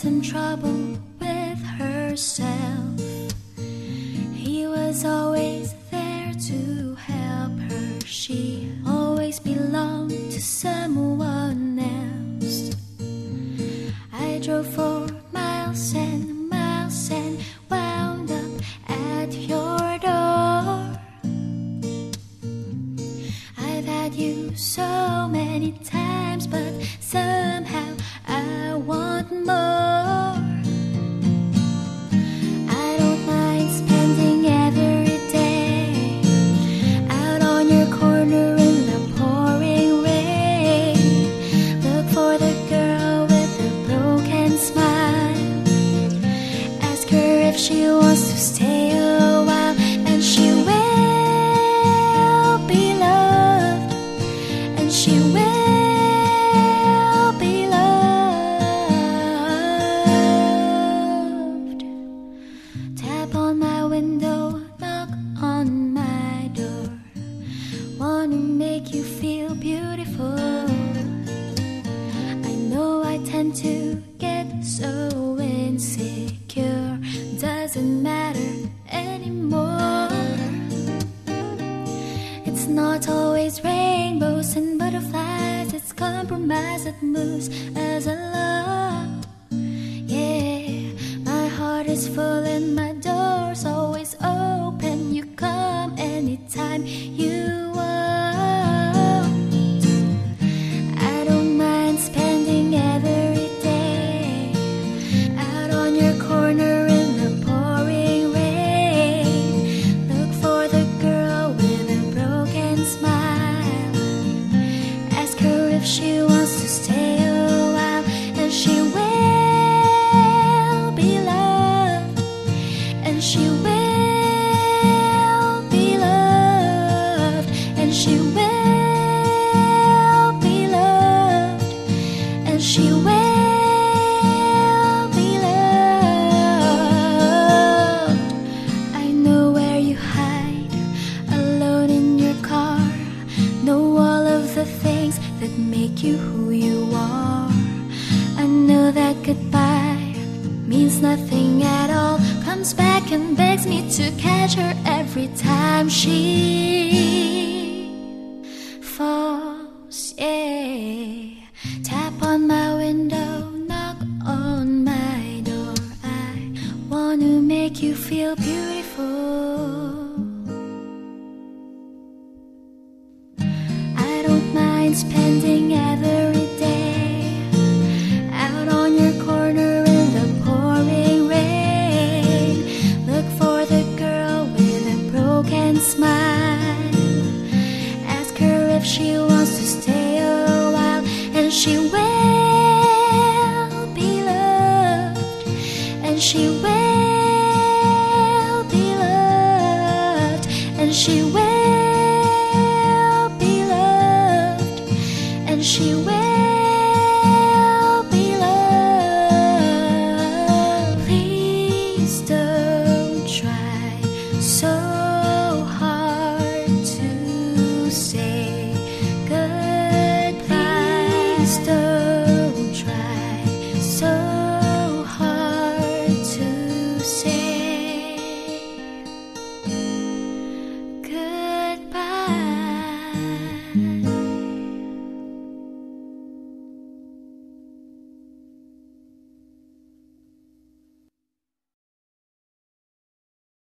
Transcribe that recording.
Some in trouble with herself. He was always there to help her. She always belonged to someone else. I drove for miles and miles and wound up at your door. I've had you so many times, but somehow I want more. Not always rainbows and butterflies, it's compromise that moves as a love. Yeah, my heart is full and my make you who you are. I know that goodbye means nothing at all. Comes back and begs me to catch her every time she falls. Yeah, tap on my window, knock on my door. I wanna make you feel beautiful. I don't mind spending a broken smile. Ask her if she wants to stay a while, and she will ser.